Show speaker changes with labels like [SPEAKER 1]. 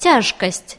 [SPEAKER 1] тяжкость.